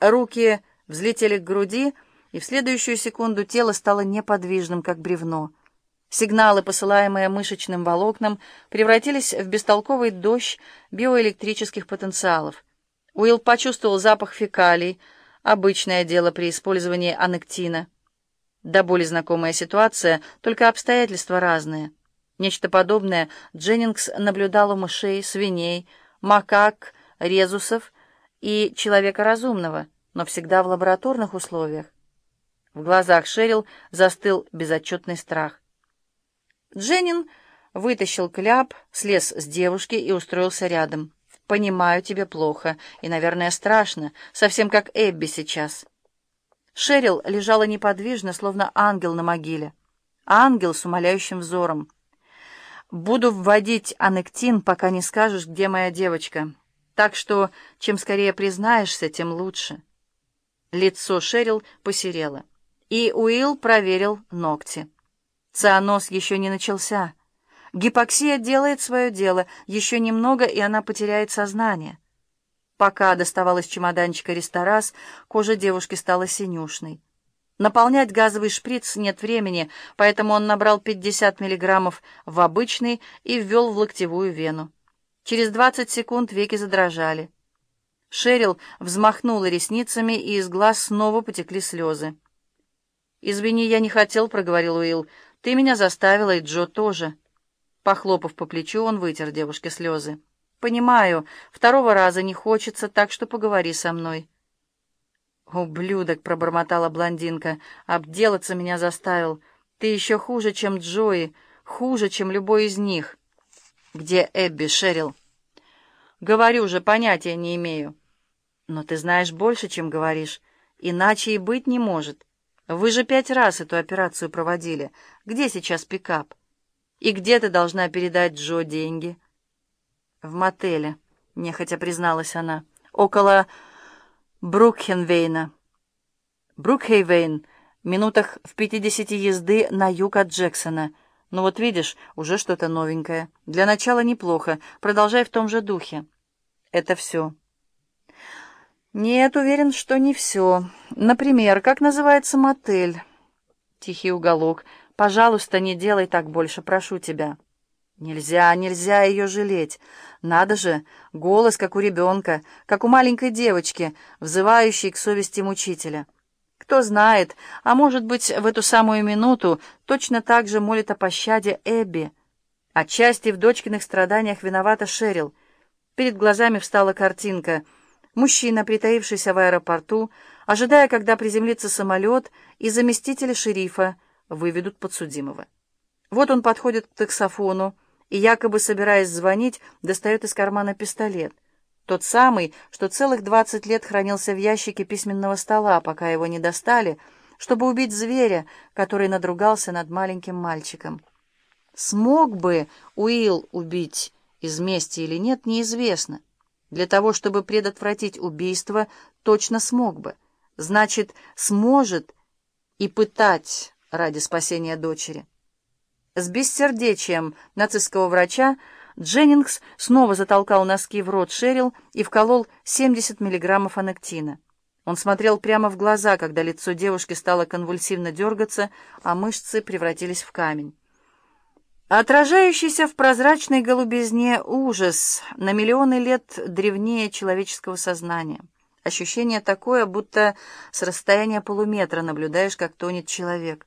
Руки взлетели к груди, и в следующую секунду тело стало неподвижным, как бревно. Сигналы, посылаемые мышечным волокнам, превратились в бестолковый дождь биоэлектрических потенциалов. Уилл почувствовал запах фекалий, обычное дело при использовании анектина. До боли знакомая ситуация, только обстоятельства разные. Нечто подобное Дженнингс наблюдал у мышей, свиней, макак, резусов и человека разумного, но всегда в лабораторных условиях. В глазах Шерил застыл безотчетный страх. Дженнин вытащил кляп, слез с девушки и устроился рядом. «Понимаю, тебе плохо и, наверное, страшно, совсем как Эбби сейчас». Шерил лежала неподвижно, словно ангел на могиле. Ангел с умоляющим взором. «Буду вводить анектин, пока не скажешь, где моя девочка. Так что, чем скорее признаешься, тем лучше». Лицо Шерил посерело, и Уилл проверил ногти. Цианоз еще не начался. Гипоксия делает свое дело, еще немного, и она потеряет сознание. Пока доставалась чемоданчика рестораз, кожа девушки стала синюшной. Наполнять газовый шприц нет времени, поэтому он набрал 50 миллиграммов в обычный и ввел в локтевую вену. Через 20 секунд веки задрожали. Шерил взмахнула ресницами, и из глаз снова потекли слезы. «Извини, я не хотел», — проговорил Уилл. Ты меня заставила, и Джо тоже». Похлопав по плечу, он вытер девушке слезы. «Понимаю, второго раза не хочется, так что поговори со мной». «Ублюдок!» — пробормотала блондинка. «Обделаться меня заставил. Ты еще хуже, чем Джои, хуже, чем любой из них». «Где Эбби, Шерил?» «Говорю же, понятия не имею». «Но ты знаешь больше, чем говоришь. Иначе и быть не может. Вы же пять раз эту операцию проводили. Где сейчас пикап? И где ты должна передать Джо деньги? В мотеле, нехотя призналась она. Около Брукхенвейна. Брукхейвейн, минутах в пятидесяти езды на юг от Джексона. Ну вот видишь, уже что-то новенькое. Для начала неплохо. Продолжай в том же духе. Это все. «Нет, уверен, что не все. Например, как называется мотель?» «Тихий уголок. Пожалуйста, не делай так больше, прошу тебя». «Нельзя, нельзя ее жалеть. Надо же, голос, как у ребенка, как у маленькой девочки, взывающей к совести мучителя. Кто знает, а может быть, в эту самую минуту точно так же молит о пощаде Эбби. Отчасти в дочкиных страданиях виновата Шерил. Перед глазами встала картинка — Мужчина, притаившийся в аэропорту, ожидая, когда приземлится самолет, и заместители шерифа выведут подсудимого. Вот он подходит к таксофону и, якобы собираясь звонить, достает из кармана пистолет. Тот самый, что целых двадцать лет хранился в ящике письменного стола, пока его не достали, чтобы убить зверя, который надругался над маленьким мальчиком. Смог бы Уилл убить из мести или нет, неизвестно. Для того, чтобы предотвратить убийство, точно смог бы. Значит, сможет и пытать ради спасения дочери. С бессердечием нацистского врача Дженнингс снова затолкал носки в рот Шерил и вколол 70 миллиграммов анектина. Он смотрел прямо в глаза, когда лицо девушки стало конвульсивно дергаться, а мышцы превратились в камень. Отражающийся в прозрачной голубизне ужас на миллионы лет древнее человеческого сознания. Ощущение такое, будто с расстояния полуметра наблюдаешь, как тонет человек.